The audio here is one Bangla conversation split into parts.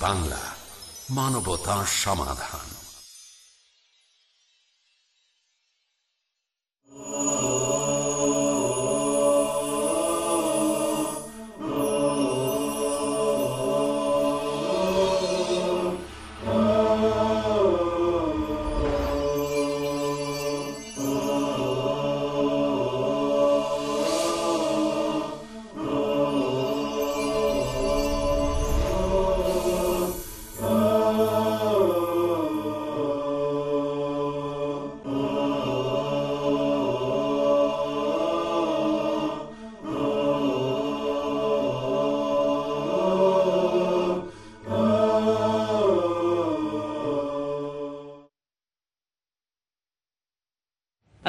বাংলা মানবতা সমাধান।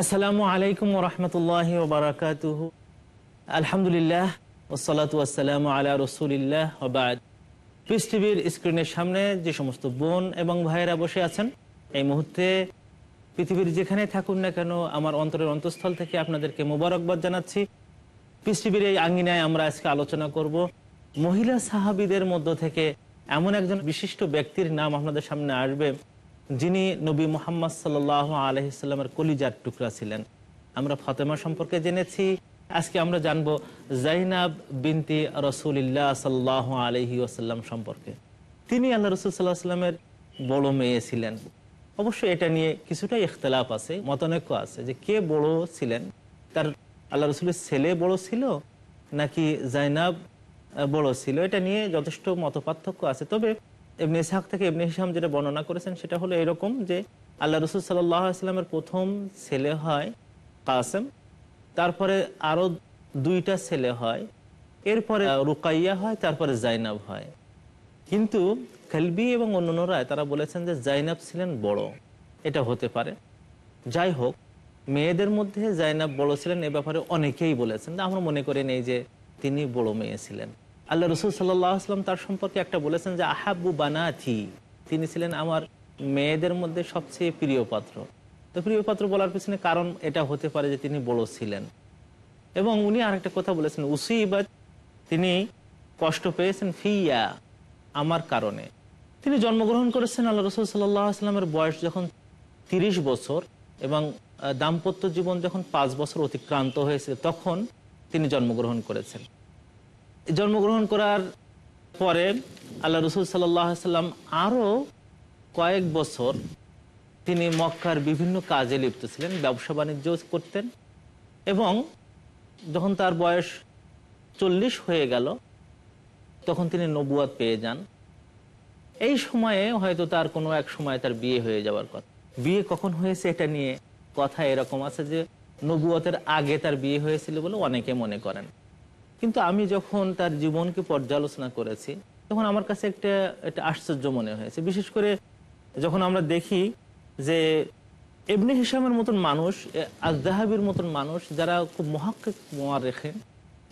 আসসালামু আলাইকুম রহমতুল্লাহ ওবরাকাত আলহামদুলিল্লাহ ওসালাত ওয়াসালাম আলা রসুলিল্লাহ ওবাদ স্ক্রিনের সামনে যে সমস্ত বোন এবং ভাইয়েরা বসে আছেন, এই মুহূর্তে পৃথিবীর যেখানে থাকুন না কেন, আমার অন্তরের অন্তঃস্থল থেকে আপনাদেরকে মোবারকবাদ জানাচ্ছি। টিভির এই আঙ্গিনায় আমরা আজকে আলোচনা করব মহিলা সাহাবিদের মধ্য থেকে এমন একজন বিশিষ্ট ব্যক্তির নাম আপনাদের সামনে আসবে। যিনি নবী মোহাম্মদ সাল আলহিসাল্লামের কলিজার টুকরা ছিলেন। আমরা ফতেমা সম্পর্কে জেনেছি। আজকে আমরা জানব জাইনাব বিনতি রসুলিল্লাহ সাল্লাহ আলহি আসাল্লাম সম্পর্কে। তিনি আল্লাহ রসুল সাল্লাহ সাল্লামের বড় মেয়ে ছিলেন। অবশ্যই এটা নিয়ে কিছুটা ইখতলাফ আছে, মতনৈক্য আছে যে কে বড় ছিলেন? তার আল্লাহ রসুলের ছেলে বড় ছিল নাকি জাইনাব বড় ছিল? এটা নিয়ে যথেষ্ট মত আছে। তবে এমনি ইসহাক থেকে এমনি হিসাম যেটা বর্ণনা করেছেন, সেটা হলো এরকম যে আল্লাহ রসুল সাল্লামের প্রথম ছেলে হয় কাসেম, তারপরে আরও দুইটা ছেলে হয়, এরপরে রুকাইয়া হয়, তারপরে জাইনাব হয়। কিন্তু খেলবি এবং অন্যান্যরায় তারা বলেছেন যে জাইনাব ছিলেন বড়, এটা হতে পারে। যাই হোক, মেয়েদের মধ্যে জাইনাব বড় ছিলেন এ ব্যাপারে অনেকেই বলেছেন, আমরা মনে করি নেই যে তিনি বড় মেয়ে ছিলেন। আল্লাহ রসুল সাল্লাম তার সম্পর্কে একটা বলেছেন যে আহাবু বানাথি তিনি ছিলেন আমার মেয়েদের মধ্যে সবচেয়ে প্রিয় পাত্র। তো প্রিয় পাত্র বলার পিছনে কারণ এটা হতে পারে যে তিনি বড় ছিলেন। এবং উনি আরেকটা কথা বলেছেন উসিবাদ তিনি কষ্ট পেয়েছেন ফিয়া, আমার কারণে। তিনি জন্মগ্রহণ করেছেন আল্লাহ রসুল সাল্লামের বয়স যখন তিরিশ বছর এবং দাম্পত্য জীবন যখন পাঁচ বছর অতিক্রান্ত হয়েছে, তখন তিনি জন্মগ্রহণ করেছেন। জন্মগ্রহণ করার পরে আল্লাহ রসুল সাল্লাম আরও কয়েক বছর তিনি মক্কার বিভিন্ন কাজে লিপ্ত ছিলেন, ব্যবসা বাণিজ্য করতেন এবং যখন তার বয়স চল্লিশ হয়ে গেল, তখন তিনি নবুয়াদ পেয়ে যান। এই সময়ে হয়তো তার কোনো এক সময় তার বিয়ে হয়ে যাওয়ার কথা। বিয়ে কখন হয়েছে এটা নিয়ে কথা এরকম আছে যে নবুয়তের আগে তার বিয়ে হয়েছিল বলে অনেকে মনে করেন। কিন্তু আমি যখন তার জীবনকে পর্যালোচনা করেছি, তখন আমার কাছে একটা একটা আশ্চর্য মনে হয়েছে। বিশেষ করে যখন আমরা দেখি যে এমনি হিসামের মতন মানুষ আজদাহাবির মতন মানুষ, যারা খুব মহাক্ক মোয়ার রেখেন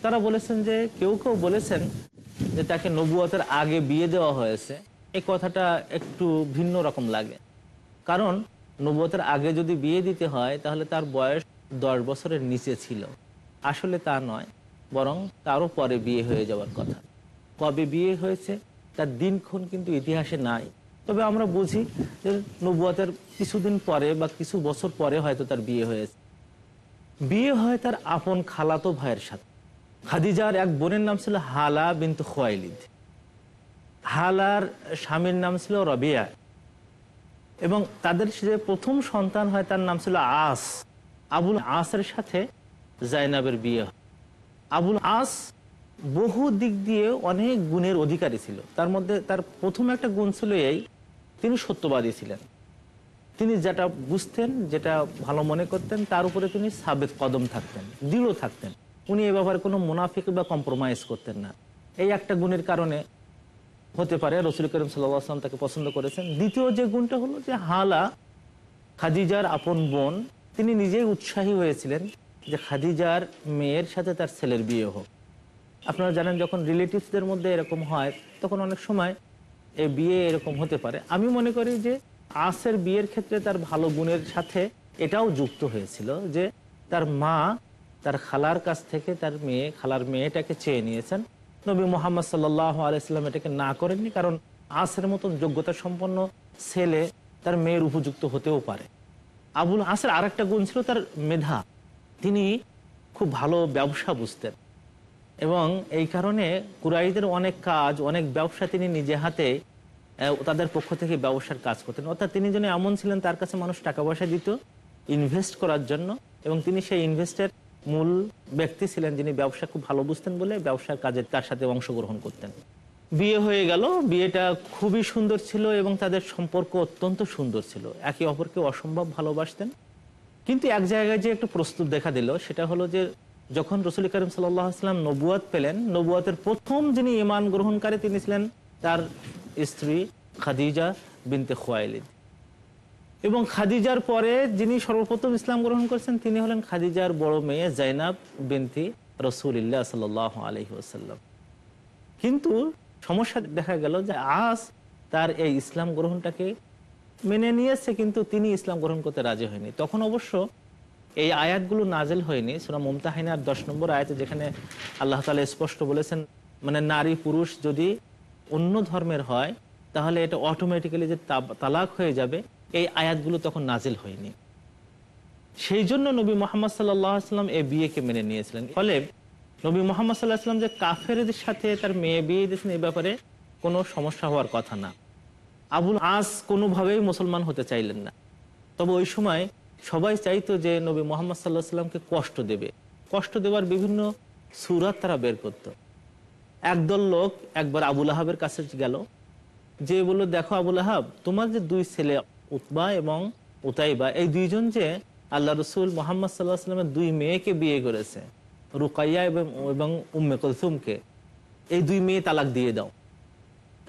তারা বলেছেন যে কেউ কেউ বলেছেন যে তাকে নবুয়তের আগে বিয়ে দেওয়া হয়েছে। এই কথাটা একটু ভিন্ন রকম লাগে। কারণ নবুয়তের আগে যদি বিয়ে দিতে হয়, তাহলে তার বয়স দশ বছরের নিচে ছিল। আসলে তা নয়। বরং তারও পরে বিয়ে হয়ে যাওয়ার কথা। কবে বিয়ে হয়েছে, তার দিনক্ষণ কিন্তু ইতিহাসে নাই। তবে আমরা বুঝি যে নবুয়াতের কিছুদিন পরে বা কিছু বছর পরে হয়তো তার বিয়ে হয়েছে। বিয়ে হয় তার আপন খালাতো ভাইয়ের সাথে। খাদিজার এক বোনের নাম ছিল হালা বিন্তু খোয়াইলিদ। হালার স্বামীর নাম ছিল রবিয়া। এবং তাদের যে প্রথম সন্তান হয় তার নাম ছিল আস। আবুল আসের সাথে জাইনাবের বিয়ে হয়। আবুল আস বহু দিক দিয়ে অনেক গুণের অধিকারী ছিল। তার মধ্যে তার প্রথম একটা গুণ ছিল এই, তিনি সত্যবাদী ছিলেন। তিনি যেটা বুঝতেন, যেটা ভালো মনে করতেন, তার উপরে তিনি সাবেদ কদম থাকতেন, দৃঢ় থাকতেন। উনি এ ব্যাপারে কোনো মুনাফিক বা কম্প্রোমাইজ করতেন না। এই একটা গুণের কারণে হতে পারে, রসুল করিম সাল্লাম তাকে পছন্দ করেছেন। দ্বিতীয় যে গুণটা হলো যে, হালা খাদিজার আপন বোন, তিনি নিজেই উৎসাহী হয়েছিলেন। যে খাদিজার মেয়ের সাথে তার ছেলের বিয়ে হোক। আপনারা জানেন যখন রিলেটিভসদের মধ্যে এরকম হয়, তখন অনেক সময় এই বিয়ে এরকম হতে পারে। আমি মনে করি যে আসের বিয়ের ক্ষেত্রে তার ভালো গুণের সাথে এটাও যুক্ত হয়েছিল যে তার মা তার খালার কাছ থেকে তার মেয়ে, খালার মেয়েটাকে চেয়ে নিয়েছেন। নবী মোহাম্মদ সাল্লাহ আলাইসাল্লাম এটাকে না করেননি, কারণ আসের মতন যোগ্যতা সম্পন্ন ছেলে তার মেয়ের উপযুক্ত হতেও পারে। আবুল আসের আরেকটা গুণ ছিল তার মেধা। তিনি খুব ভালো ব্যবসা বুঝতেন। এবং এই কারণে কুরাইদের অনেক কাজ, অনেক ব্যবসা তিনি নিজে হাতে তাদের পক্ষ থেকে ব্যবসার কাজ করতেন। অর্থাৎ তিনি যেন এমন ছিলেন, তার কাছে মানুষ টাকা পয়সা দিত ইনভেস্ট করার জন্য। এবং তিনি সেই ইনভেস্টের মূল ব্যক্তি ছিলেন যিনি ব্যবসা খুব ভালো বুঝতেন বলে ব্যবসার কাজে তার সাথে অংশগ্রহণ করতেন। বিয়ে হয়ে গেল, বিয়েটা খুবই সুন্দর ছিল এবং তাদের সম্পর্ক অত্যন্ত সুন্দর ছিল। একে অপরকে অসম্ভব ভালোবাসতেন। কিন্তু এক জায়গায় যে একটু প্রস্তুত দেখা দিল, সেটা হলো যে যখন রসুল করিম সাল্লাম নবুয়াত পেলেন, নবুয়াতের প্রথম যিনি ইমান গ্রহণকারী তিনি ছিলেন তার স্ত্রী খাদিজা বিনতে খোয়াইলিদ। এবং খাদিজার পরে যিনি সর্বপ্রথম ইসলাম গ্রহণ করেছেন, তিনি হলেন খাদিজার বড় মেয়ে জাইনাব বিনতি রসুলিল্লাহ সাল আলহি আসাল্লাম কিন্তু সমস্যা দেখা গেল যে আজ তার এই ইসলাম গ্রহণটাকে মেনে নিয়েছে, কিন্তু তিনি ইসলাম গ্রহণ করতে রাজি হয়নি। তখন অবশ্য এই আয়াতগুলো নাজেল হয়নি। সুরা মমতাহিনার দশ নম্বর আয়াতে যেখানে আল্লাহ তালা স্পষ্ট বলেছেন মানে নারী পুরুষ যদি অন্য ধর্মের হয়, তাহলে এটা অটোমেটিক্যালি যে তালাক হয়ে যাবে, এই আয়াতগুলো তখন নাজিল হয়নি। সেই জন্য নবী মোহাম্মদ সাল্লাম এই বিয়েকে মেনে নিয়েছিলেন। ফলে নবী মোহাম্মদ সাল্লাহ সাল্লাম যে কাফেরদের সাথে তার মেয়ে বিয়ে দিয়েছেন এই ব্যাপারে কোনো সমস্যা হওয়ার কথা না। আবুল আস কোনোভাবেই মুসলমান হতে চাইলেন না। তবে ওই সময় সবাই চাইতো যে নবী মোহাম্মদ সাল্লাহ সাল্লামকে কষ্ট দেবে। কষ্ট দেওয়ার বিভিন্ন সুরাত তারা বের করত। একদল লোক একবার আবুল আহাবের কাছে গেল। যে বলল, দেখো আবুল আহাব, তোমার যে দুই ছেলে উতবা এবং উতাইবা, এই দুইজন যে আল্লাহ রসুল মোহাম্মদ সাল্লাহ সাল্লামের দুই মেয়েকে বিয়ে করেছে, রুকাইয়া এবং এবং উম্মে কলসুমকে, এই দুই মেয়ে তালাক দিয়ে দাও।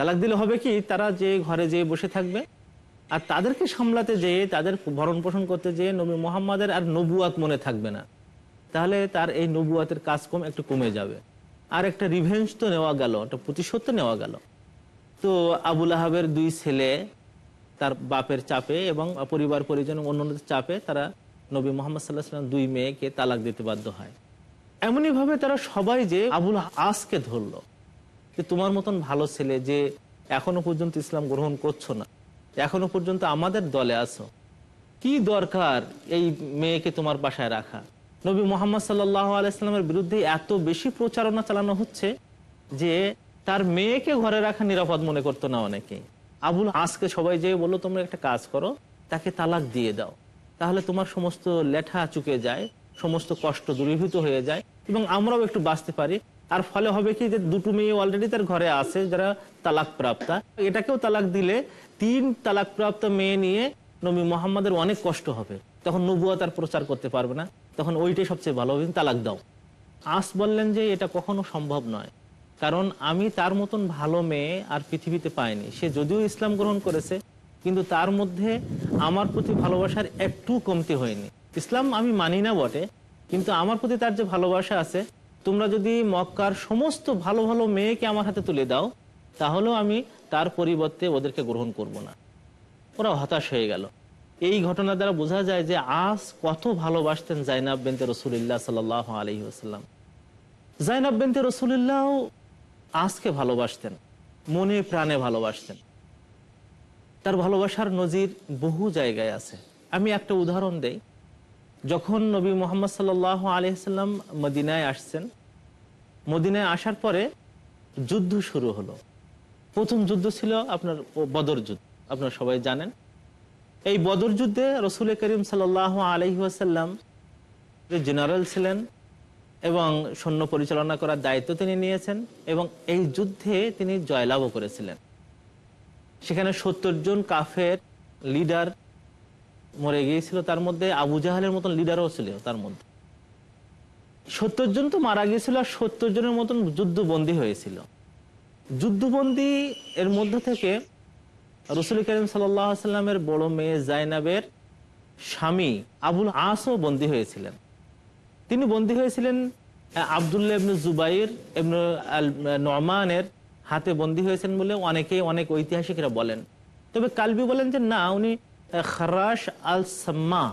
তালাক দিলে হবে কি, তারা যে ঘরে যেয়ে বসে থাকবে আর তাদেরকে সামলাতে যেয়ে, তাদের ভরণ পোষণ করতে যেয়ে নবী মোহাম্মদের আর নবুয়াত মনে থাকবে না। তাহলে তার এই নবুয়াতের কাজ কম একটু কমে যাবে। আর একটা রিভেঞ্জ তো নেওয়া গেল, একটা প্রতিশোধ তো নেওয়া গেল। তো আবুল আহাবের দুই ছেলে তার বাপের চাপে এবং পরিবার পরিজন অন্যদের চাপে তারা নবী মোহাম্মদ সাল্লাহ সাল্লাম দুই মেয়েকে তালাক দিতে বাধ্য হয়। এমনইভাবে তারা সবাই যে আবুল আসকে ধরলো। যে তোমার মতন ভালো ছেলে যে এখনও পর্যন্ত ইসলাম গ্রহণ করছ না, এখনও পর্যন্ত আমাদের দলে আছো, কি দরকার এই মেয়েকে তোমার বাসায় রাখা? নবী মোহাম্মদ সাল্লাহ আলাইস্লামের বিরুদ্ধে এত বেশি প্রচারণা চালানো হচ্ছে যে তার মেয়েকে ঘরে রাখা নিরাপদ মনে করতো না অনেকে। আবুল আজকে সবাই যেয়ে বলল, তোমরা একটা কাজ করো, তাকে তালাক দিয়ে দাও। তাহলে তোমার সমস্ত লেঠা চুকে যায়, সমস্ত কষ্ট দূরীভূত হয়ে যায় এবং আমরাও একটু বাঁচতে পারি। আর ফলে হবে কি যে দুটো মেয়ে অলরেডি তার ঘরে আছে, যারা তালাক প্রাপ্তা এটাকেও তালাক দিলে তিন তালাক প্রাপ্ত মেয়ে নিয়ে নবী মোহাম্মদের অনেক কষ্ট হবে। তখন নবুয়া তার প্রচার করতে পারবে না। তখন ওইটাই সবচেয়ে ভালো হবে তালাক দাও। আস বললেন যে এটা কখনো সম্ভব নয়। কারণ আমি তার মতন ভালো মেয়ে আর পৃথিবীতে পাইনি। সে যদিও ইসলাম গ্রহণ করেছে, কিন্তু তার মধ্যে আমার প্রতি ভালোবাসার একটু কমতি হয়নি। ইসলাম আমি মানি না বটে, কিন্তু আমার প্রতি তার যে ভালোবাসা আছে তোমরা যদি মক্কার সমস্ত ভালো ভালো মেয়েকে আমার হাতে তুলে দাও, তাহলেও আমি তার পরিবর্তে ওদেরকে গ্রহণ করব না। ওরা হতাশ হয়ে গেল। এই ঘটনা দ্বারা বোঝা যায় যে আজ কত ভালোবাসতেন জাইনাব বেনতে রসুলিল্লাহ সাল আলহি আসাল্লাম জাইনাব বেনতে রসুলিল্লাহ আজকে ভালোবাসতেন, মনে প্রাণে ভালোবাসতেন। তার ভালোবাসার নজির বহু জায়গায় আছে। আমি একটা উদাহরণ দেই। যখন নবী মোহাম্মদ সাল আলহিসাল্লাম মদিনায় আসছেন, মদিনায় আসার পরে যুদ্ধ শুরু হলো। প্রথম যুদ্ধ ছিল আপনার বদর যুদ্ধ, আপনারা সবাই জানেন। এই বদর যুদ্ধে রসুল করিম সাল আলহিহাসাল্লাম জেনারেল ছিলেন এবং সৈন্য পরিচালনা করার দায়িত্ব তিনি নিয়েছেন এবং এই যুদ্ধে তিনি জয়লাভও করেছিলেন। সেখানে সত্তর জন কাফের, লিডার মরে গিয়েছিল, তার মধ্যে আবু জাহালের মতন লিডারও ছিল তার মধ্যে। সত্তর জন তো মারা গিয়েছিল আর সত্তর জনের মতন যুদ্ধবন্দী হয়েছিল। যুদ্ধবন্দী এর মধ্য থেকে রসুল করিম সাল্লামের বড় মেয়ে জাইনাবের স্বামী আবুল আসও বন্দী হয়েছিলেন। তিনি বন্দী হয়েছিলেন আবদুল্লাহ ইবনু জুবাইর, ইবনু নমানের হাতে বন্দী হয়েছেন বলে অনেকেই, অনেক ঐতিহাসিকরা বলেন। তবে কালবি বলেন যে, না, উনি খরাস আল সাম্মা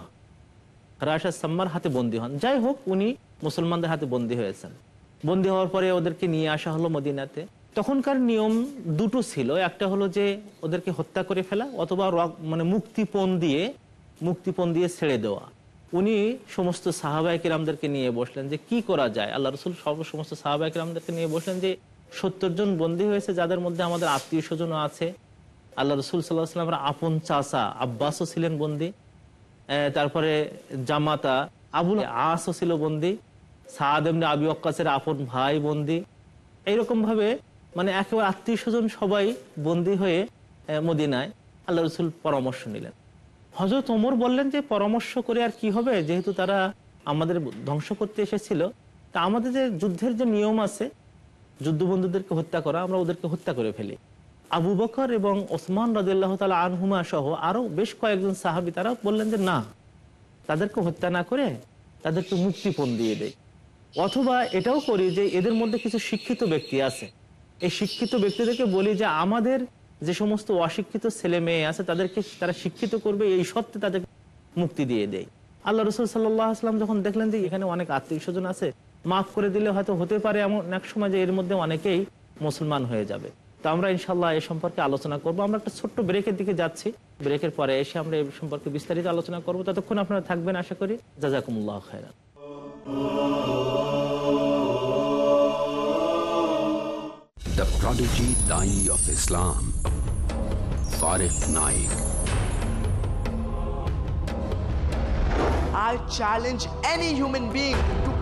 খরাস আল সাম্মার হাতে বন্দী হন। যাই হোক, উনি মুসলমানদের হাতে বন্দী হয়েছেন। বন্দী হওয়ার পরে ওদেরকে নিয়ে আসা হলো মদিনাতে। তখনকার নিয়ম দুটো ছিল। একটা হলো যে ওদেরকে হত্যা করে ফেলা অথবা মানে মুক্তিপণ দিয়ে মুক্তিপণ দিয়ে ছেড়ে দেওয়া। উনি সমস্ত সাহাবাই কিরামদেরকে নিয়ে বসলেন যে কি করা যায়? আল্লাহ রসুল সর্ব, সমস্ত সাহাবাই কিরামদেরকে নিয়ে বসলেন যে সত্তর জন বন্দী হয়েছে, যাদের মধ্যে আমাদের আত্মীয় স্বজনও আছে। আল্লাহ রসুল সাল্লাহ সাল্লামের আপন চাচা আব্বাসও ছিলেন বন্দী তারপরে জামাতা আবুল আসও ছিল বন্দী, সাদ এমনি আবি অক্কাসের আপন ভাই বন্দি। এইরকম ভাবে মানে একেবারে আত্মীয় স্বজন সবাই বন্দি হয়ে মদিনায় আল্লাহ রসুল পরামর্শ নিলেন। হজরত ওমর বললেন যে, পরামর্শ করে আর কি হবে? যেহেতু তারা আমাদের ধ্বংস করতে এসেছিল, তা আমাদের যে যুদ্ধের যে নিয়ম আছে, যুদ্ধবন্ধুদেরকে হত্যা করা, আমরা ওদেরকে হত্যা করে ফেলি। আবু বকর এবং ওসমান রাজিল্লাহ তালা আনহুমা সহ আরও বেশ কয়েকজন সাহাবি তারা বললেন যে, না, তাদেরকে হত্যা না করে তাদেরকে মুক্তিপণ দিয়ে দেয় অথবা এটাও করি যে, এদের মধ্যে কিছু শিক্ষিত ব্যক্তি আছে। এই শিক্ষিত ব্যক্তিদেরকে বলি যে, আমাদের যে সমস্ত অশিক্ষিত ছেলে মেয়ে আছে, তাদেরকে তারা শিক্ষিত করবে, এই সত্ত্বে তাদের মুক্তি দিয়ে দেয় আল্লাহ রসুল সাল্লাহ আসলাম যখন দেখলেন যে, এখানে অনেক আত্মীয় স্বজন আছে, মাফ করে দিলে হয়তো হতে পারে এমন এক সময় যে, এর মধ্যে অনেকেই মুসলমান হয়ে যাবে। তো আমরা ইনশাল্লাহ এ সম্পর্কে আলোচনা করব আমরা একটা ছোট্ট ব্রেকের দিকে যাচ্ছি ব্রেকের পরে এসে আমরা এই সম্পর্কে বিস্তারিত আলোচনা করব ততক্ষণ আপনারা থাকবেন আশা করি জাজাকুমুল্লাহ খায়রান The prodigy Dai of Islam. Farif Naik. I challenge any human being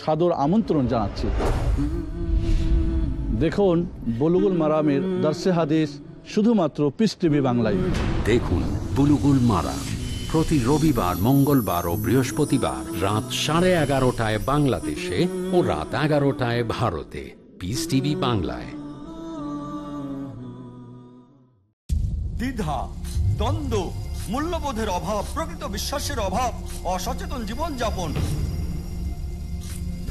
সাদর আমন্ত্রণ জানাচ্ছি। দেখুন বলুগুল মারামের দার্সে হাদিস শুধুমাত্র পিস টিভি বাংলায়। দেখুন বুলুগুল মারা প্রতি রবিবার মঙ্গলবার ও বৃহস্পতিবার রাত সাড়ে এগারোটায় বাংলাদেশে ও রাত এগারোটায় ভারতে। পিস টিভি বাংলায়। দ্বিধা দ্বন্দ্ব মূল্যবোধের অভাব প্রকৃত বিশ্বাসের অভাব অসচেতন জীবনযাপন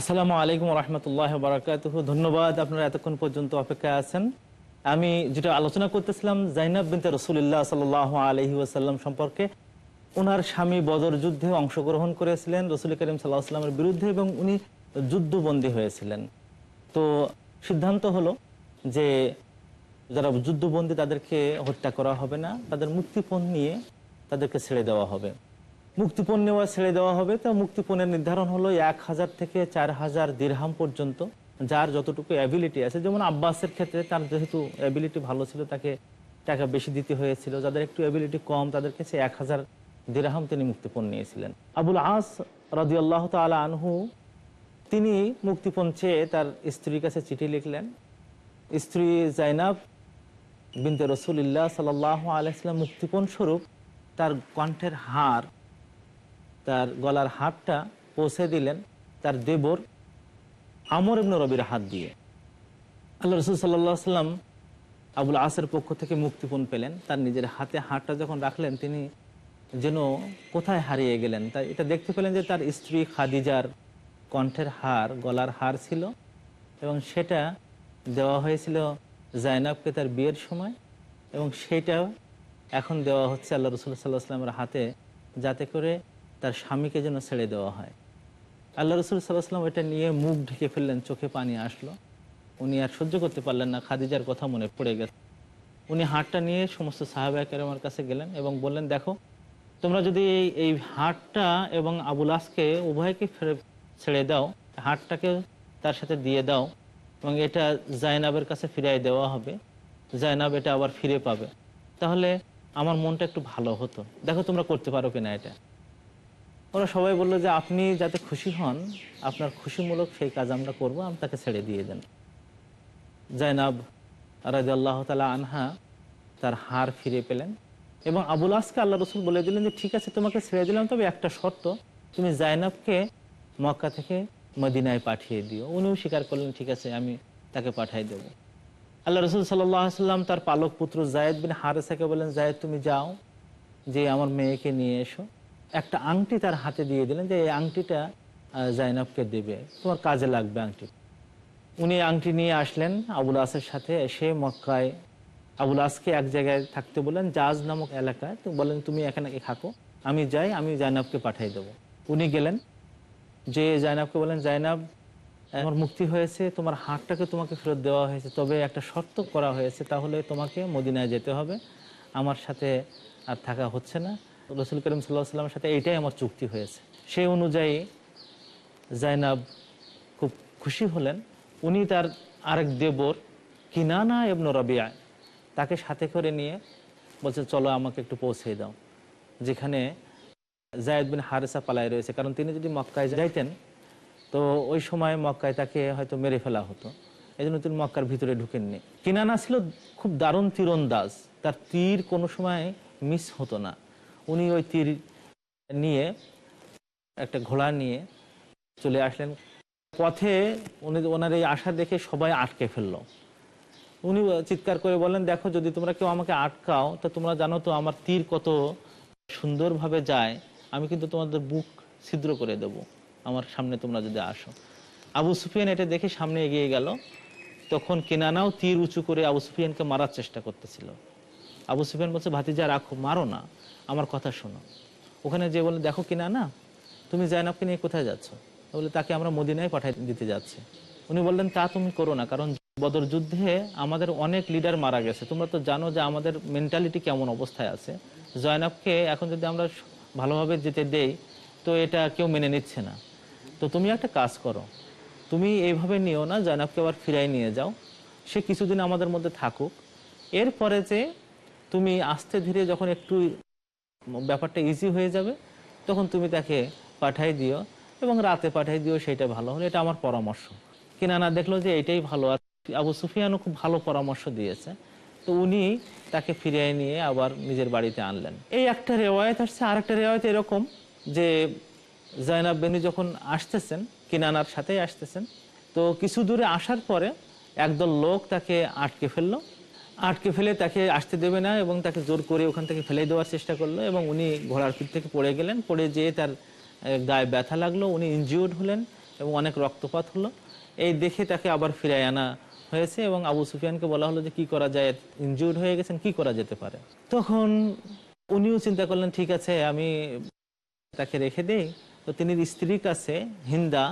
আসসালামু আলাইকুম রহমতুল্লাহ বারাকাত ধন্যবাদ আপনারা এতক্ষণ পর্যন্ত অপেক্ষায় আছেন। আমি যেটা আলোচনা করতেছিলাম, জাইনাব বিনতে রসুলিল্লাহ সাল আলহি ওয়াসাল্লাম সম্পর্কে। ওনার স্বামী বদর যুদ্ধে অংশগ্রহণ করেছিলেন রসুল করিম সাল্লাহ আসলামের বিরুদ্ধে এবং উনি যুদ্ধবন্দী হয়েছিলেন। তো সিদ্ধান্ত হলো যে যারা যুদ্ধবন্দী তাদেরকে হত্যা করা হবে না, তাদের মুক্তিপণ নিয়ে তাদেরকে ছেড়ে দেওয়া হবে। মুক্তিপণ নেওয়া ছেড়ে দেওয়া হবে। তো মুক্তিপণের নির্ধারণ হলো এক হাজার থেকে চার হাজার দিরহাম পর্যন্ত, যার যতটুকু অ্যাবিলিটি আছে। যেমন আব্বাসের ক্ষেত্রে তার যেহেতু অ্যাবিলিটি ভালো ছিল, তাকে টাকা বেশি দিতে হয়েছিল। যাদের একটু অ্যাবিলিটি কম, তাদের কাছে এক হাজার দিরহাম তিনি মুক্তিপণ নিয়েছিলেন। আবুল আস রাজি আল্লাহ তালা আনহু, তিনি মুক্তিপণ চেয়ে তার স্ত্রীর কাছে চিঠি লিখলেন, স্ত্রী জাইনাব বিনতে রসুলিল্লাহ সাল আলাইসাল্লাম মুক্তিপণ স্বরূপ তার কণ্ঠের হার তার গলার হারটা পৌঁছে দিলেন তার দেবর আমর ইবন রবির হাত দিয়ে। আল্লাহ রসুল সাল্লাম আবুল আসের পক্ষ থেকে মুক্তিপণ পেলেন। তার নিজের হাতে হারটা যখন রাখলেন, তিনি যেন কোথায় হারিয়ে গেলেন তাই এটা দেখতে পেলেন যে তার স্ত্রী খাদিজার কণ্ঠের হার, গলার হার ছিল এবং সেটা দেওয়া হয়েছিল জাইনাবকে তার বিয়ের সময় এবং সেটা এখন দেওয়া হচ্ছে আল্লাহ রসুল সাল্লাহ সাল্লামের হাতে যাতে করে তার স্বামীকে যেন ছেড়ে দেওয়া হয়। আল্লাহ রসুল সাল্লাহ সাল্লাম এটা নিয়ে মুখ ঢেকে ফেললেন, চোখে পানি আসলো। উনি আর সহ্য করতে পারলেন না, খাদিজার কথা মনে পড়ে গেছে। উনি হাটটা নিয়ে সমস্ত সাহাবাহিকের আমার কাছে গেলেন এবং বললেন, দেখো, তোমরা যদি এই এই হাটটা এবং আবুল আসকে উভয়কে ফেরে ছেড়ে দাও, হাটটাকে তার সাথে দিয়ে দাও এবং এটা জায়নাবের কাছে ফিরিয়ে দেওয়া হবে, জায়নাব এটা আবার ফিরে পাবে। তাহলে আমার মনটা একটু ভালো হতো। দেখো তোমরা করতে পারো কিনা এটা। ওরা সবাই বলল যে আপনি যাতে খুশি হন, আপনার খুশিমূলক সেই কাজ আমরা করব, আমি তাকে ছেড়ে দিয়ে দেন। জাইনাব রাজি আল্লাহ তালা আনহা তার হার ফিরে পেলেন এবং আবুল আসকে আল্লাহ রসুল বলে দিলেন যে, ঠিক আছে, তোমাকে ছেড়ে দিলাম, তবে একটা শর্ত, তুমি জাইনাবকে মক্কা থেকে মদিনায় পাঠিয়ে দিও। উনিও স্বীকার করলেন, ঠিক আছে, আমি তাকে পাঠিয়ে দেব। আল্লাহ রসুল সাল্লাম তার পালক পুত্র জায়দ বিন হারেসাকে বলেন জায়দ, তুমি যাও যে আমার মেয়েকে নিয়ে এসো। একটা আংটি তার হাতে দিয়ে দিলেন যে এই আংটিটা জাইনাবকে দেবে। তোমার কাজে লাগবে আংটি। উনি আংটি নিয়ে আসলেন আবুল আসের সাথে, এসে মক্কায় আবুল আসকে এক জায়গায় থাকতে বললেন, জাজ নামক এলাকায় তো বলেন তুমি এখানে থাকো, আমি যাই, আমি জাইনাবকে পাঠিয়ে দেবো। উনি গেলেন, যে জাইনাবকে বলেন জাইনাব আমার মুক্তি হয়েছে, তোমার হাটটাকে তোমাকে ফেরত দেওয়া হয়েছে, তবে একটা শর্ত করা হয়েছে, তাহলে তোমাকে মদিনায় যেতে হবে। আমার সাথে আর থাকা হচ্ছে না। রসুল করিম সাল্লাহ সাল্লামের সাথে এইটাই আমার চুক্তি হয়েছে। সেই অনুযায়ী জাইনাব খুব খুশি হলেন। উনি তার আরেক দেবর কিনানা এবন রবিয়া তাকে সাথে করে নিয়ে বলছে, চলো আমাকে একটু পৌঁছে দাও। যেখানে জায়দ বিন হারেসা পালায় রয়েছে। কারণ তিনি যদি মক্কায় যাইতেন, তো ওই সময় মক্কায় তাকে হয়তো মেরে ফেলা হতো। এই জন্য তিনি মক্কার ভিতরে ঢুকেননি। কিনানা ছিল খুব দারুণ তীরন্দাজ। তার তীর কোনো সময় মিস হতো না। উনি ওই তীর নিয়ে একটা ঘোড়া নিয়ে চলে আসলেন। পথে উনি ওনার এই আশা দেখে সবাই আটকে ফেলল। উনি চিৎকার করে বললেন, দেখো, যদি তোমরা কেউ আমাকে আটকাও, তো তোমরা জানো তো আমার তীর কত সুন্দরভাবে যায়। আমি কিন্তু তোমাদের বুক ছিদ্র করে দেব। আমার সামনে তোমরা যদি আসো। আবু সুফিয়ান এটা দেখে সামনে এগিয়ে গেল। তখন কেনানাও তীর উঁচু করে আবু সুফিয়ানকে মারার চেষ্টা করতেছিল। আবু সুফিয়ান বলছে, ভাতিজা, রাখো, মারো না। আমার কথা শোনো। ওখানে যে বলে দেখো কিনা না, তুমি জাইনাবকে নিয়ে কোথায় যাচ্ছ? বলে তাকে আমরা মদিনায় পাঠাই দিতে যাচ্ছি। উনি বললেন, তা তুমি করো না, কারণ বদর যুদ্ধে আমাদের অনেক লিডার মারা গেছে। তোমরা তো জানো যে আমাদের মেন্টালিটি কেমন অবস্থায় আছে। জয়নাবকে এখন যদি আমরা ভালোভাবে যেতে দেই, তো এটা কেউ মেনে নিচ্ছে না। তো তুমি একটা কাজ করো, তুমি এইভাবে নিও না জয়নাবকে আবার ফিরাই নিয়ে যাও। সে কিছুদিন আমাদের মধ্যে থাকুক। এরপরে যে তুমি আস্তে ধীরে যখন একটু ব্যাপারটা ইজি হয়ে যাবে, তখন তুমি তাকে পাঠাই দিও এবং রাতে পাঠাই দিও সেটা ভালো হলো। এটা আমার পরামর্শ। কিনানা দেখল যে এটাই ভালো। আর আবু সুফিয়ানও খুব ভালো পরামর্শ দিয়েছে। তো উনি তাকে ফিরিয়ে নিয়ে আবার নিজের বাড়িতে আনলেন। এই একটা রেওয়ায়ত আসছে। আর একটা রেওয়ায়ত এরকম যে জয়নাব বেনি যখন আসতেছেন, কিনানার সাথেই আসতেছেন, তো কিছু দূরে আসার পরে একদল লোক তাকে আটকে ফেলল। আটকে ফেলে তাকে আসতে দেবে না এবং তাকে জোর করে ওখান থেকে ফেলে দেওয়ার চেষ্টা করল এবং উনি ঘোড়ার পিঠ থেকে পড়ে গেলেন। পড়ে যেয়ে তার গায়ে ব্যথা লাগল, উনি ইনজিওর্ড হলেন এবং অনেক রক্তপাত হলো। এই দেখে তাকে আবার ফিরাই আনা হয়েছে এবং আবু সুফিয়ানকে বলা হলো যে, কি করা যায়? ইনজিওর্ড হয়ে গেছেন, কি করা যেতে পারে? তখন উনিও চিন্তা করলেন, ঠিক আছে, আমি তাকে রেখে দেই। তো তিনি স্ত্রীর কাছে, হিন্দা,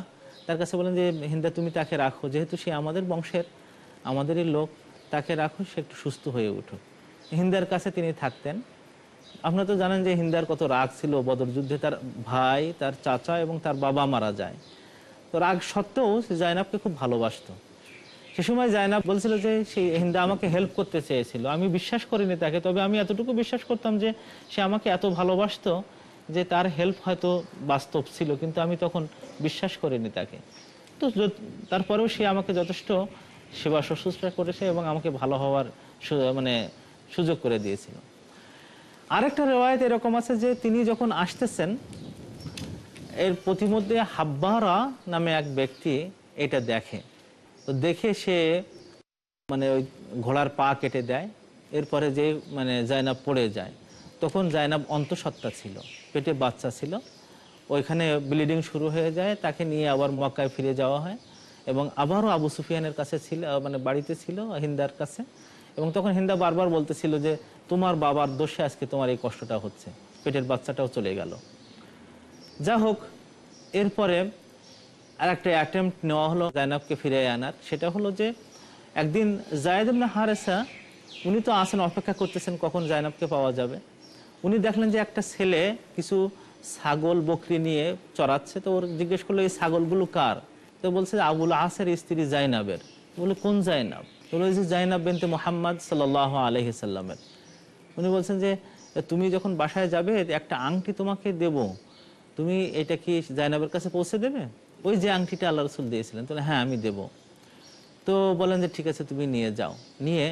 তার কাছে বলেন যে, হিন্দা, তুমি তাকে রাখো। যেহেতু সে আমাদের বংশের, আমাদেরই লোক তাকে রাখো, সে একটু সুস্থ হয়ে উঠুক। হিন্দার কাছে তিনি থাকতেন। আপনারা তো জানেন যে হিন্দার কত রাগ ছিল বদর যুদ্ধে। তার ভাই, তার চাচা এবং তার বাবা মারা যায়। তো রাগ সত্ত্বেও সে জায়নাবকে খুব ভালোবাসতো। সে সময় জায়নাব বলছিল যে সেই হিন্দা আমাকে হেল্প করতে চেয়েছিল। আমি বিশ্বাস করিনি তাকে, তবে আমি এতটুকু বিশ্বাস করতাম যে, সে আমাকে এত ভালোবাসতো যে তার হেল্প হয়তো বাস্তব ছিল, কিন্তু আমি তখন বিশ্বাস করিনি তাকে। তো তারপরেও সে আমাকে যথেষ্ট সেবা শুশ্রূষা করেছে এবং আমাকে ভালো হওয়ার মানে সুযোগ করে দিয়েছিল। আরেকটা রেওয়ায়ত এরকম আছে যে তিনি যখন আসতেছেন, এর প্রতিমধ্যে হাব্বারা নামে এক ব্যক্তি এটা দেখে। তো দেখে সে মানে ওই ঘোড়ার পা কেটে দেয়, এরপরে যে মানে জায়নাব পড়ে যায়। তখন জায়নাব অন্তঃসত্ত্বা ছিল, পেটে বাচ্চা ছিল। ওইখানে ব্লিডিং শুরু হয়ে যায়, তাকে নিয়ে আবার মক্কায় ফিরে যাওয়া হয়। এবং আবারও আবু সুফিয়ানের কাছে ছিল মানে বাড়িতে ছিল হিন্দার কাছে। এবং তখন হিন্দা বারবার বলতেছিল যে, তোমার বাবার দোষে আজকে তোমার এই কষ্টটা হচ্ছে। পেটের বাচ্চাটাও চলে গেল। যা হোক, এরপরে আর একটা অ্যাটেম্প নেওয়া হলো জাইনাবকে ফিরে আনার। সেটা হলো যে, একদিন জায়দ ইবনে হারেসা, উনি তো আসেন অপেক্ষা করতেছেন কখন জাইনাবকে পাওয়া যাবে। উনি দেখলেন যে একটা ছেলে কিছু ছাগল বকরি নিয়ে চড়াচ্ছে। তো ওর জিজ্ঞেস করল, এই ছাগলগুলো কার? তো বলছে, আবুল আসের স্ত্রী জাইনাবের। বলে, কোন জাইনাব? বলে যে জাইনাব বেনতে মোহাম্মদ সাল্লাহ আলহিসাল্লামের উনি বলছেন যে, তুমি যখন বাসায় যাবে, একটা আংটি তোমাকে দেব। তুমি এটা কি জাইনাবের কাছে পৌঁছে দেবে? ওই যে আংটিটা আল্লাহ রসুল দিয়েছিলেন। তাহলে হ্যাঁ আমি দেব। তো বলেন যে, ঠিক আছে, তুমি নিয়ে যাও। নিয়ে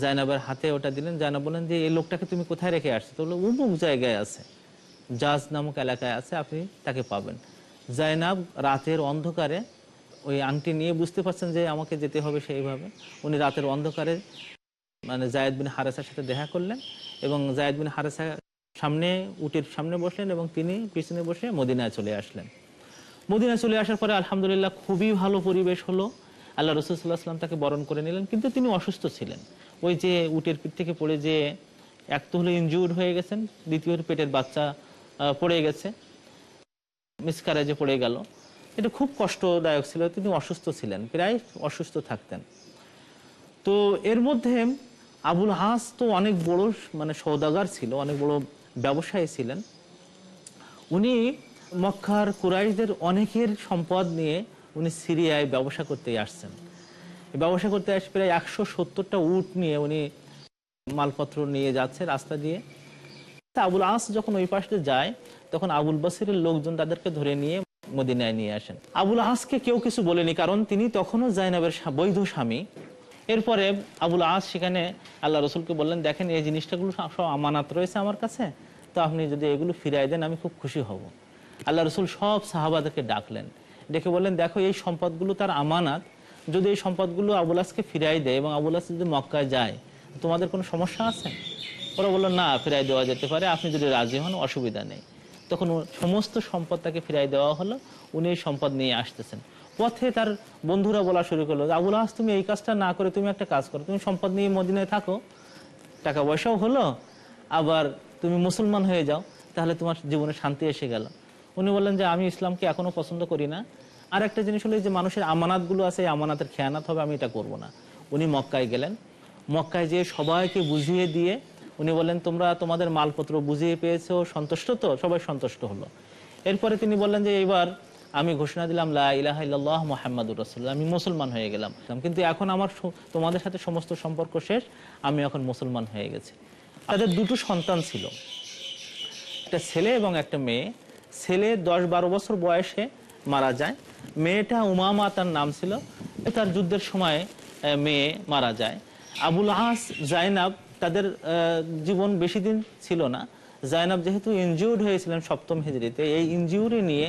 জাইনাবের হাতে ওটা দিলেন। জাইনাব বলেন যে, এই লোকটাকে তুমি কোথায় রেখে আসছো? তো উমুক জায়গায় আছে। জাজ নামক এলাকায় আছে, আপনি তাকে পাবেন। জাইনাব রাতের অন্ধকারে ওই আংটি নিয়ে বুঝতে পারছেন যে আমাকে যেতে হবে সেইভাবে। উনি রাতের অন্ধকারে মানে জায়দ বিন হারেসার সাথে দেখা করলেন এবং জায়দ বিন হারেসা সামনে, উটের সামনে বসলেন এবং তিনি পিছনে বসে মদিনায় চলে আসলেন। মদিনায় চলে আসার পরে আলহামদুলিল্লাহ খুবই ভালো পরিবেশ হলো। আল্লাহ রসুল্লাহ আসলাম তাকে বরণ করে নিলেন, কিন্তু তিনি অসুস্থ ছিলেন। ওই যে উটের পিঠ থেকে পড়ে যে এক তো হলো ইনজুর্ড হয়ে গেছেন, দ্বিতীয় পেটের বাচ্চা পড়ে গেছে মিসকারেজে পড়ে গেল। এটা খুব কষ্টদায়ক ছিল, তিনি অসুস্থ ছিলেন, প্রায় অসুস্থ থাকতেন। তো এর মধ্যে আবুল হাস তো অনেক বড় মানে সৌদাগার ছিল, অনেক বড় ব্যবসায়ী ছিলেন। উনি মক্কার কুরাইশদের অনেকের সম্পদ নিয়ে উনি সিরিয়ায় ব্যবসা করতে আসছেন। ব্যবসা করতে আসে প্রায় একশো সত্তরটা উট নিয়ে উনি মালপত্র নিয়ে যাচ্ছে রাস্তা দিয়ে। আবুল আস যখন ওই পাশে যায়, তখন আবুল বাসিরের লোকজন তাদেরকে ধরে নিয়ে মদিনায় নিয়ে আসেন। আবুল আসকে কেউ কিছু বলেনি, কারণ তিনি তখনও জাইনাবের বৈধ স্বামী। এরপরে আবুল আস সেখানে আল্লাহ রসুলকে বললেন, দেখেন, এই জিনিসটাগুলো সব আমানাত রয়েছে আমার কাছে, তো আপনি যদি এগুলো ফিরাই দেন, আমি খুব খুশি হব। আল্লাহ রসুল সব সাহাবাদেরকে ডাকলেন। ডেকে বললেন, দেখো, এই সম্পদগুলো তার আমানাত। যদি এই সম্পদগুলো আবুল আসকে ফিরাই দেয় এবং আবুল আস যদি মক্কায় যায়, তোমাদের কোনো সমস্যা আছে? ওরা বলল, না, ফিরাই দেওয়া যেতে পারে। আপনি যদি রাজি হন, অসুবিধা নেই। তখন সমস্ত সম্পদ তাকে ফিরাই দেওয়া হলো। উনি এই সম্পদ নিয়ে আসতেছেন। পথে তার বন্ধুরা বলা শুরু করল, আবুল আস তুমি এই কাজটা না করে তুমি একটা কাজ করো। তুমি সম্পদ নিয়ে মদিনায় থাকো, টাকা পয়সাও হলো, আবার তুমি মুসলমান হয়ে যাও, তাহলে তোমার জীবনে শান্তি এসে গেল। উনি বললেন যে, আমি ইসলামকে এখনও পছন্দ করি না। আর একটা জিনিস হলো যে মানুষের আমানাতগুলো আছে, এই আমানাতের খেয়ানাত হবে, আমি এটা করব না। উনি মক্কায় গেলেন। মক্কায় যেয়ে সবাইকে বুঝিয়ে দিয়ে উনি বললেন, তোমরা তোমাদের মালপত্র বুঝিয়ে পেয়েছ, সন্তুষ্ট তো? সবাই সন্তুষ্ট হলো। এরপরে তিনি বললেন যে এবার আমি ঘোষণা দিলাম, লা ইলাহা রাসূলুল্লাহ, আমি মুসলমান হয়ে গেলাম। কিন্তু এখন আমার তোমাদের সাথে সমস্ত সম্পর্ক শেষ, আমি এখন মুসলমান হয়ে গেছি। তাদের দুটো সন্তান ছিল। একটা ছেলে এবং একটা মেয়ে। ছেলে দশ বারো বছর বয়সে মারা যায়। মেয়েটা উমামা তার নাম ছিল। তার যুদ্ধের সময় মেয়ে মারা যায়। আবুল আস জাইনাব তাদের জীবন বেশি দিন ছিল না। জাইনাব যেহেতু ইনজিউর্ড হয়েছিলেন সপ্তম হিজড়িতে, এই ইনজিউরি নিয়ে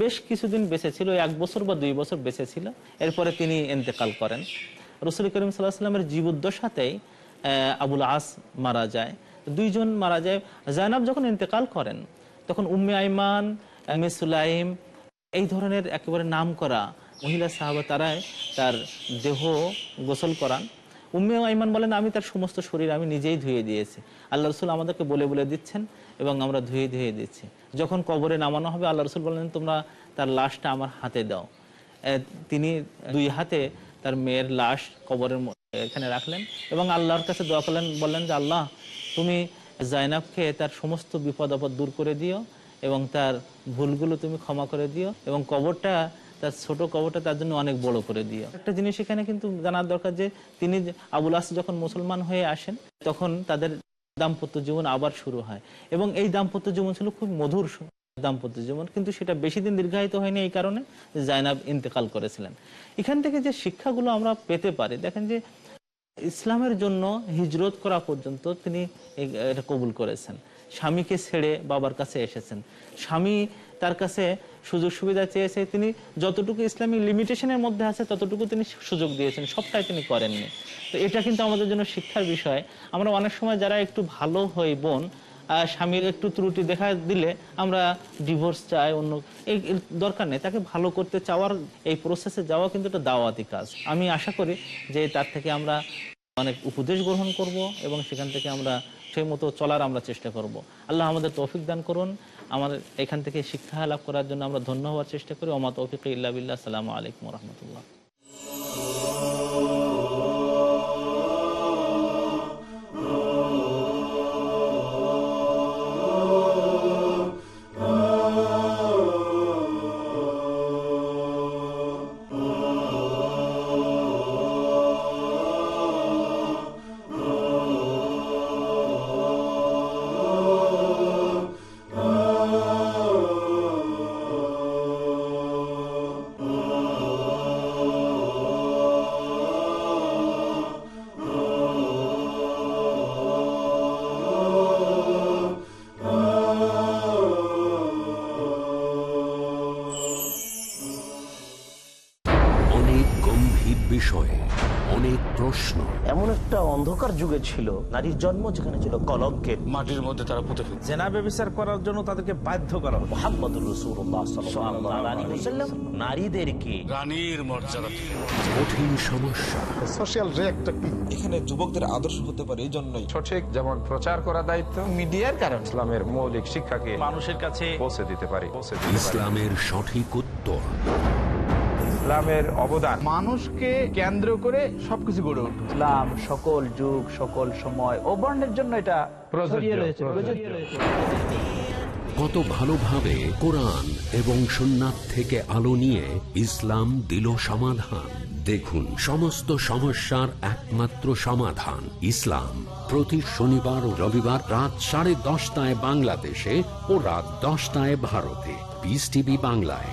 বেশ কিছুদিন বেঁচে ছিল এক বছর বা দুই বছর বেঁচে ছিল এরপরে তিনি ইন্তেকাল করেন। রসুল করিম সাল্লাহ সাল্লামের জীবদ্দশাতেই আবুল আস মারা যায়। দুইজন মারা যায়। জাইনাব যখন ইন্তেকাল করেন, তখন উম্মে আইমান, উম্মে সুলাইম, এই ধরনের একেবারে নাম করা মহিলা সাহাবা তারাই তার দেহ গোসল করান। উম্মে আইমান বলেন, আমি তার সমস্ত শরীর আমি নিজেই ধুয়ে দিয়েছি। আল্লাহ রসুল আমাদেরকে বলে বলে দিচ্ছেন এবং আমরা ধুয়ে ধুয়ে দিচ্ছি। যখন কবরে নামানো হবে, আল্লাহ রসুল বলেন, তোমরা তার লাশটা আমার হাতে দাও। তিনি দুই হাতে তার মেয়ের লাশ কবরের এখানে রাখলেন এবং আল্লাহর কাছে দোয়া করলেন, বললেন যে, আল্লাহ, তুমি জাইনাবকে তার সমস্ত বিপদ আপদ দূর করে দিও এবং তার ভুলগুলো তুমি ক্ষমা করে দিও এবং কবরটা তার ছোট কবরটা তার জন্য অনেক বড় করে দিও। একটা জিনিস এখানে কিন্তু জানার দরকার যে তিনি আবুল আস যখন মুসলমান হয়ে আসেন, তখন তাদের দাম্পত্য জীবন আবার শুরু হয়। এবং এই দাম্পত্য জীবন ছিল খুব মধুর দাম্পত্য জীবন, কিন্তু সেটা বেশি দিন দীর্ঘায়িত হয়নি এই কারণে জায়নাব ইন্তেকাল করেছিলেন। এখান থেকে যে শিক্ষাগুলো আমরা পেতে পারি, দেখেন যে ইসলামের জন্য হিজরত করা পর্যন্ত তিনি এটা কবুল করেছেন। স্বামীকে ছেড়ে বাবার কাছে এসেছেন। স্বামী তার কাছে সুযোগ সুবিধা চেয়েছে তিনি, যতটুকু ইসলামিক লিমিটেশনের মধ্যে আছে, ততটুকু তিনি সুযোগ দিয়েছেন, সবটাই তিনি করেননি। তো এটা কিন্তু আমাদের জন্য শিক্ষার বিষয়। আমরা অনেক সময় যারা একটু ভালো হই, বোন স্বামীর একটু ত্রুটি দেখা দিলে আমরা ডিভোর্স চাই, অন্য এই দরকার নেই। তাকে ভালো করতে চাওয়ার এই প্রসেসে যাওয়া কিন্তু একটা দাওয়াতি কাজ। আমি আশা করি যে তার থেকে আমরা অনেক উপদেশ গ্রহণ করব এবং সেখান থেকে আমরা সেই মতো চলার আমরা চেষ্টা করব। আল্লাহ আমাদের তৌফিক দান করুন। আমাদের এখান থেকে শিক্ষা লাভ করার জন্য আমরা ধন্য হওয়ার চেষ্টা করি। ওমা তৌফিক ইল্লা সালামু আলাইকুম রহমতুল্লাহ। বিষয়ে অনেক প্রশ্ন। এমন একটা অন্ধকার যুগে ছিল নারীর জন্ম যেখানে ছিল কলঙ্কের মাটির মধ্যে তারা পুঁতে জেনা ব্যবচার করার জন্য তাদেরকে বাধ্য করা হলো। মোহাম্মদুর রসুল্লাহ সাল্লাল্লাহু আলাইহি ওয়াসাল্লাম নারীদেরকে রানীর মর্যাদা কঠিন সমস্যা। সোশ্যাল রিয়েক্টটা কি? এখানে যুবকদের আদর্শ হতে পারে এই জন্যই। সঠিক যেমন প্রচার করা দায়িত্ব মিডিয়ার কারণ ইসলামের মৌলিক শিক্ষাকে মানুষের কাছে পৌঁছে দিতে পারে পৌঁছে দিতে পারে। ইসলামের সঠিক উত্তর। ইসলামের অবদান। মানুষকে কেন্দ্র করে সবকিছু গড়ে উঠবে ইসলাম সকল যুগ সকল সময় ও বর্ণের জন্য এটা। কত ভালোভাবে কোরআন এবং সুন্নাত থেকে আলো নিয়ে ইসলাম দিল সমাধান। দেখুন সমস্ত সমস্যার একমাত্র সমাধান ইসলাম। প্রতি শনিবার ও রবিবার রাত সাড়ে দশটায় বাংলাদেশে ও রাত দশটায় ভারতে। পিস টিভি বাংলায়।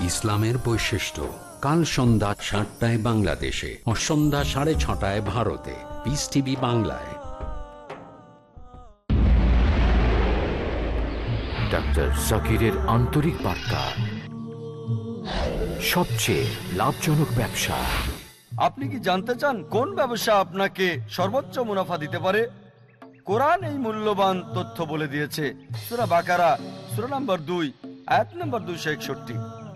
ইসলামের বৈশিষ্ট্য। কাল সন্ধ্যা সাতটায় বাংলাদেশে ও সন্ধ্যা সাড়ে ছটায় ভারতে। পিস টিভি বাংলায়। ডাক্তার জাকিরের আন্তরিক বার্তা। সবচেয়ে লাভজনক ব্যবসা। আপনি কি জানতে চান কোন ব্যবসা আপনাকে সর্বোচ্চ মুনাফা দিতে পারে? কোরআন এই মূল্যবান তথ্য বলে দিয়েছে। সুরা বাকারা সুরা নাম্বার দুই আয়াত নাম্বার দুইশো একষট্টি।